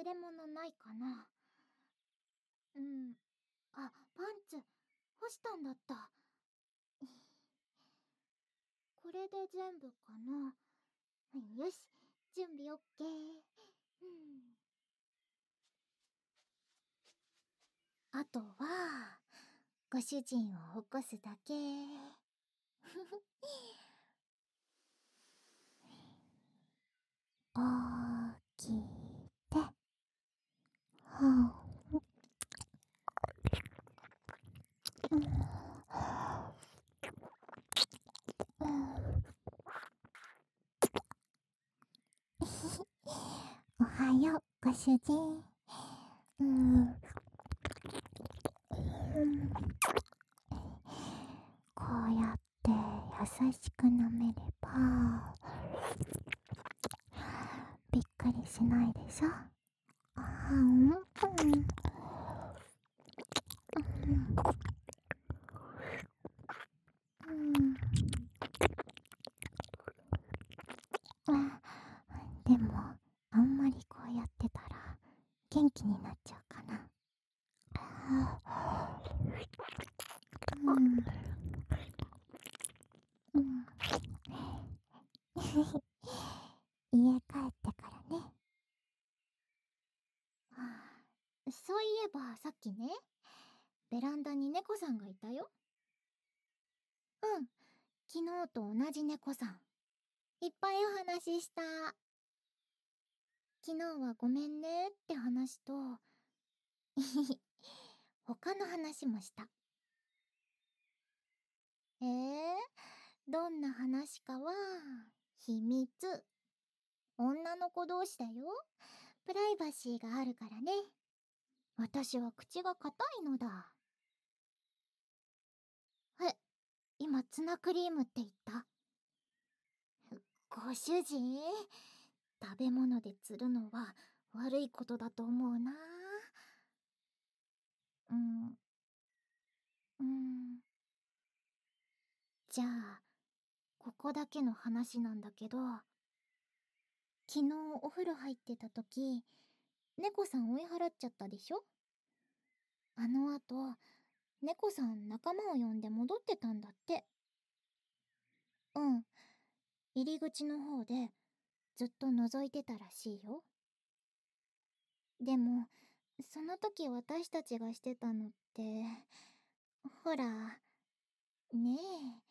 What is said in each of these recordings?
忘れ物ないかな。うん。あパンツ干したんだった。これで全部かな。よし準備オッケー。うん。あとはご主人を起こすだけ起きてはあおはうご主人うん。こうやって優しく舐めればびっくりしないでしょあうんうんうんあでもあんまりこうやってたら元気になっちゃうかなうんうん 家帰ってからね。そういえばさっきねベランダに猫さんがいたよ。うん昨日と同じ猫さん。いっぱいお話しした。昨日はごめんねって話と 他の話もした。えー、どんな話かは秘密。女の子同士だよ。プライバシーがあるからね。私は口が硬いのだ。え今ツナクリームって言った？ご主人？食べ物で釣るのは悪いことだと思うな。うん。うん。じゃあここだけの話なんだけど昨日お風呂入ってた時猫さん追い払っちゃったでしょ？あの後猫さん仲間を呼んで戻ってたんだって。うん。入り口の方でずっと覗いてたらしいよ。でもその時私たちがしてたのってほらねえ。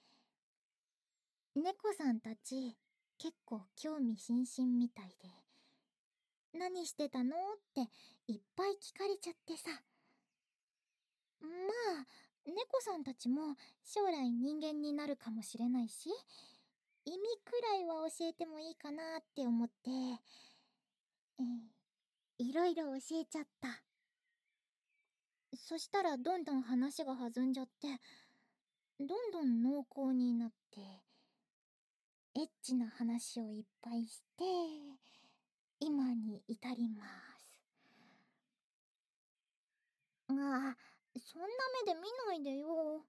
猫さんたち結構興味津々みたいで何してたの？っていっぱい聞かれちゃってさ。まあ猫さんたちも将来人間になるかもしれないし意味くらいは教えてもいいかなって思ってえいろいろ教えちゃった。そしたらどんどん話が弾んじゃってどんどん濃厚になってエッチな話をいっぱいして今に至ります。ああそんな目で見ないでよ。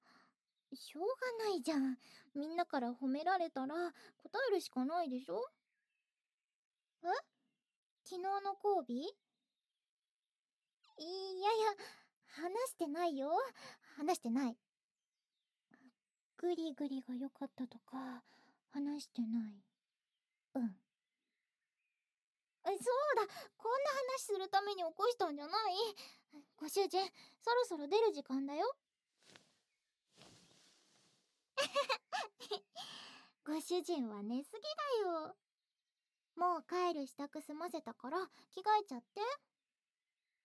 しょうがないじゃん。みんなから褒められたら答えるしかないでしょ？え？昨日の交尾？いやいや話してないよ。話してない。グリグリが良かったとか話してない。うん。えそうだ。こんな話するために起こしたんじゃない？ご主人そろそろ出る時間だよ。ご主人は寝すぎだよ。もう帰る支度済ませたから着替えちゃって。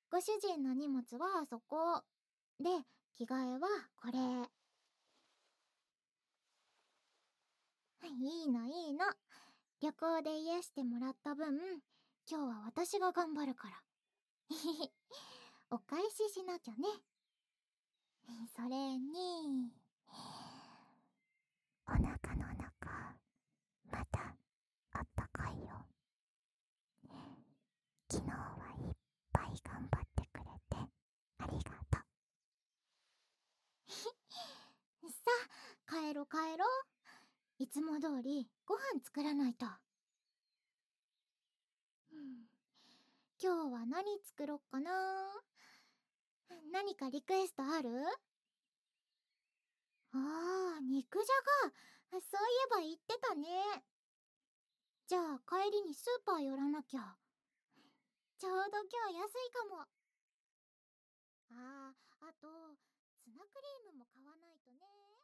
ご主人の荷物はあそこ。で着替えはこれいいのいいの。旅行で癒してもらった分今日は私が頑張るから。お返ししなきゃね。それにお腹の中またあったかいよ。昨日はいっぱい頑張ってくれてありがとう。さあ帰ろ帰ろう。いつも通りご飯作らないと、今日は何作ろっかな？何かリクエストある？ああ、肉じゃが。そういえば言ってたね。じゃあ帰りにスーパー寄らなきゃ。ちょうど今日安いかも。ああ、あと、ツナクリームも買わないとね。